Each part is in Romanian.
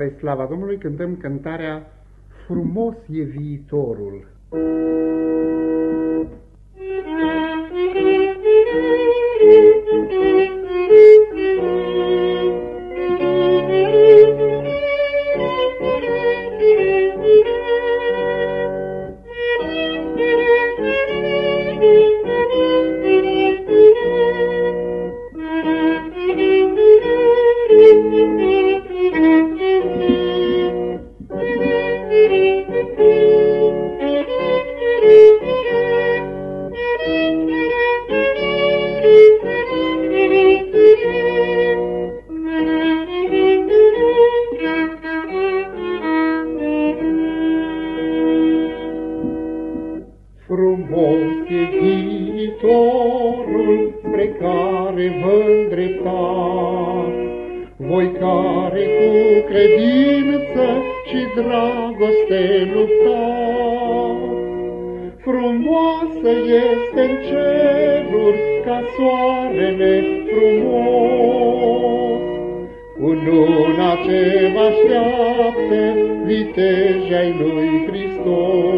Spre slava Domnului cântăm cântarea Frumos e viitorul. Frumos e viitorul spre care vă îndreptați, voi care cu credință și dragoste luptați. Frumoasă este în ceruri ca soarele frumos, cu luna ce vă așteaptă vitejea lui Hristos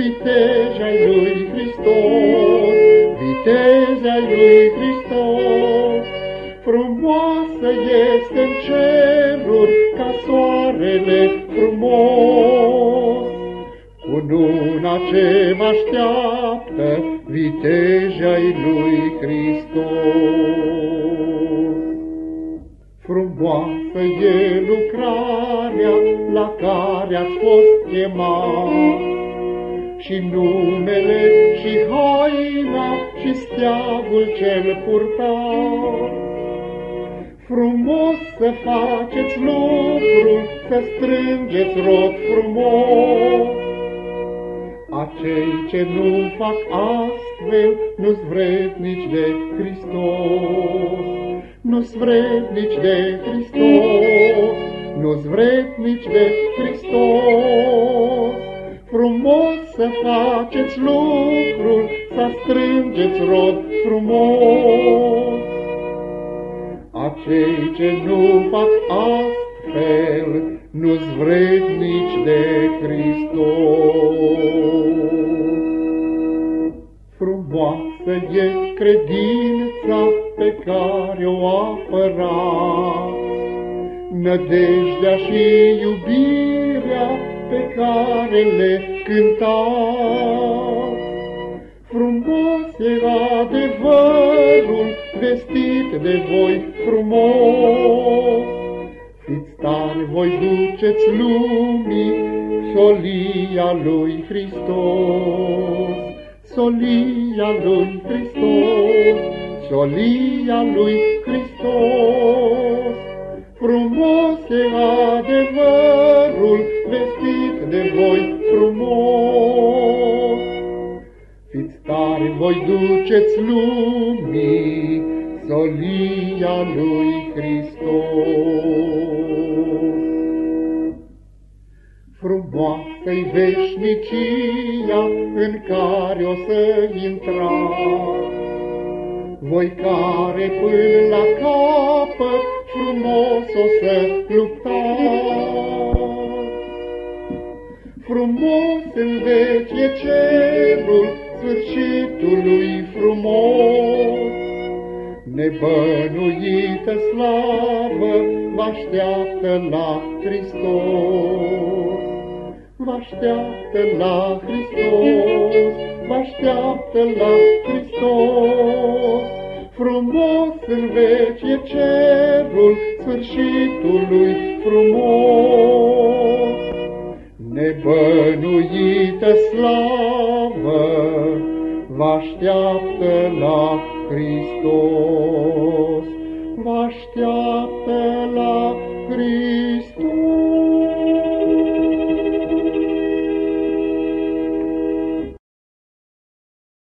vitejea lui Hristos, vitejea lui Hristos. Frumoasă este în ceruri ca soarele frumos. Cu luna ce mă așteaptă, vitejea lui Hristos. Frumoasă e lucrarea la care ați fost chemat, și numele și haina și steagul cel purtat. Frumos să faceți lucru, să strângeți rod frumos. Acei ce nu fac astfel, nu-s vrednici de Hristos. Nu-s vrednici de Hristos, nu-s vrednici de Hristos. Frumos să faceți lucrul, să strângeți rod frumos. Acei ce nu fac astfel, nu-s vrednici de Hristos. Frumoasă e credința pe care o apărați, nădejdea și iubirea pe care le cântați. Frumos era adevărul vestit de voi frumos. Fiți tari, voi duceți lumii solia lui Hristos. Solia lui Hristos, solia lui Hristos. Frumos e adevărul vestit de voi frumos. Fiți tari, voi duceți lumii solia lui Hristos. Frumoasă-i veșnicia în care o să intrați, voi care până la capăt frumos o să luptați. Frumos în veci e cerul sfârșitului frumos, Nebănuită slavă vă așteaptă la Hristos. Vă așteaptă la Hristos, vă așteaptă la Hristos. Frumos în veci e cerul sfârșitului frumos. Nebănuită slavă vă așteaptă la Hristos.